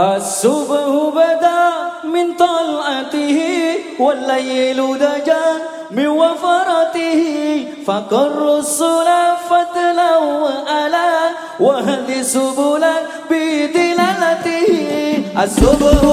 الصبح بدا من طلعته والليل دجا من وفرته فقر الصلاة فتلو ألا وهدي سبلا بدلالته الصبح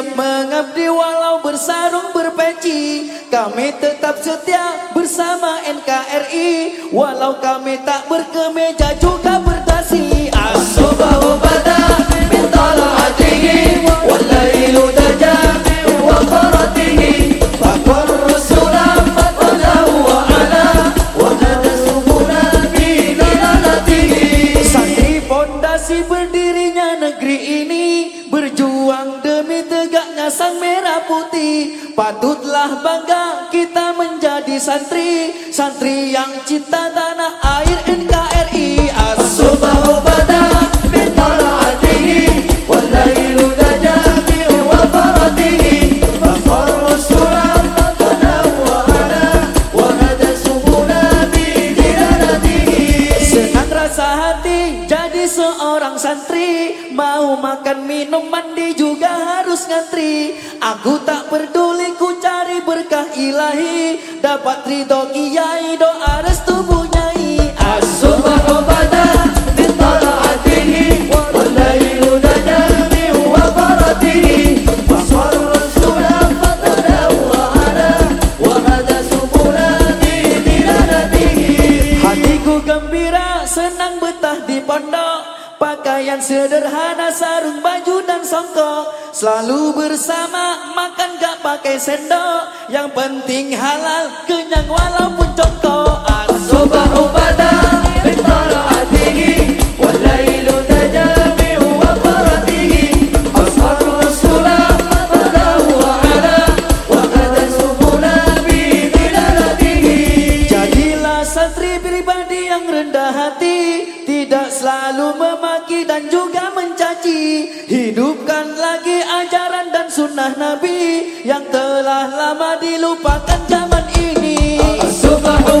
Siap mengabdi walau bersarung berpeci Kami tetap setia bersama NKRI Walau kami tak berkemeja juga berdasi As-subahu bada min tala'atihi Wallailu daja min wafaratihi Fakor rasulah fatwalahu wa'ala Wahada subuna bidalalatihi Santri pondasi berdirinya negeri ini Berjuang demi tegaknya sang merah putih Patutlah bangga kita menjadi santri. Santri yang cinta tanah air NKRI Mau makan minum mandi juga harus ngantri. Aku tak peduli ku cari berkah ilahi. Dapat ridho kiai doa restu punyai. Subula bidilanatihi Hatiku gembira senang betah di pondok Pakaian sederhana sarung baju dan songkok. Selalu bersama makan gak pakai sendok. Yang penting halal kenyang walaupun congkok. As-subahu bada min tala'atihi Wallailu tajami wa faratihi Asharu rasulah fatalahu ala Wa kada subuna bidilalatihi Jadilah santri pribadi Hidupkan lagi ajaran dan sunnah Nabi Yang telah lama dilupakan zaman ini. Subahu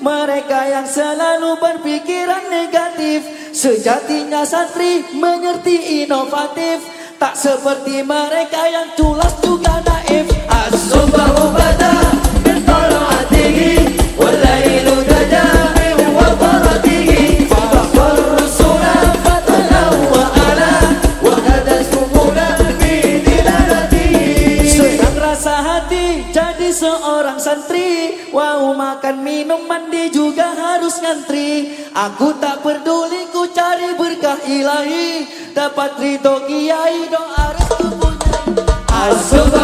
Mereka yang selalu berpikiran negatif Sejatinya santri mengerti inovatif. Tak seperti mereka yang culas juga naif. As-subahu seorang santri. Wow makan minum mandi juga harus ngantri. Aku tak peduli ku cari berkah ilahi. Dapat ridho kiai doa restu punya